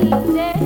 easy.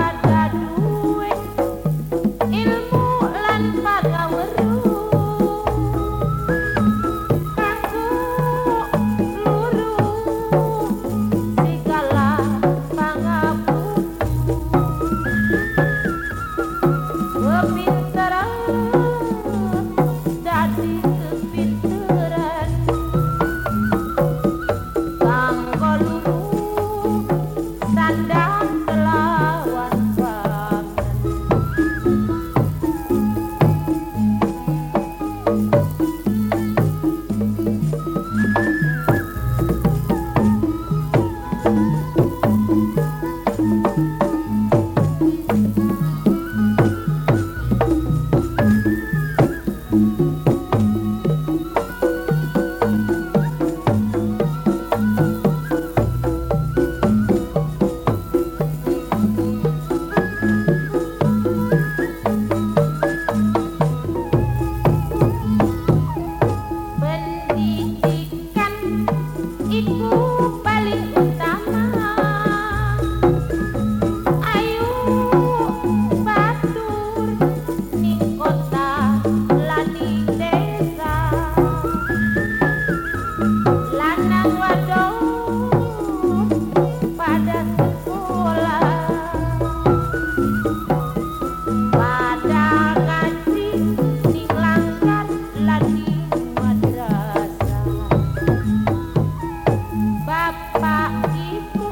bapak ibu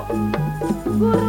guru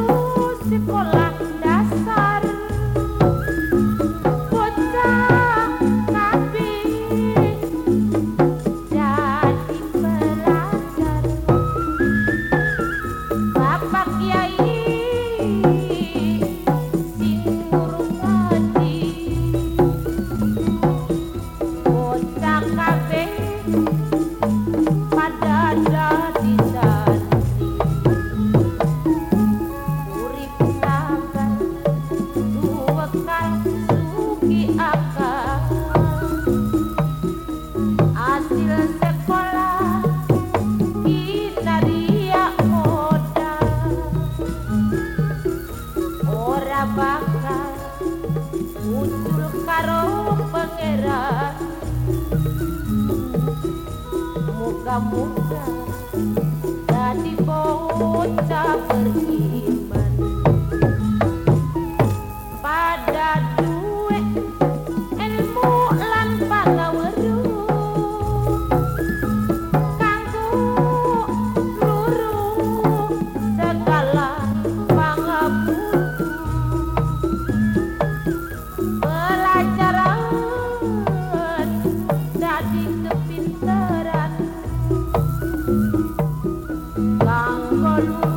bakal muncul karo pangeran muga-muga follow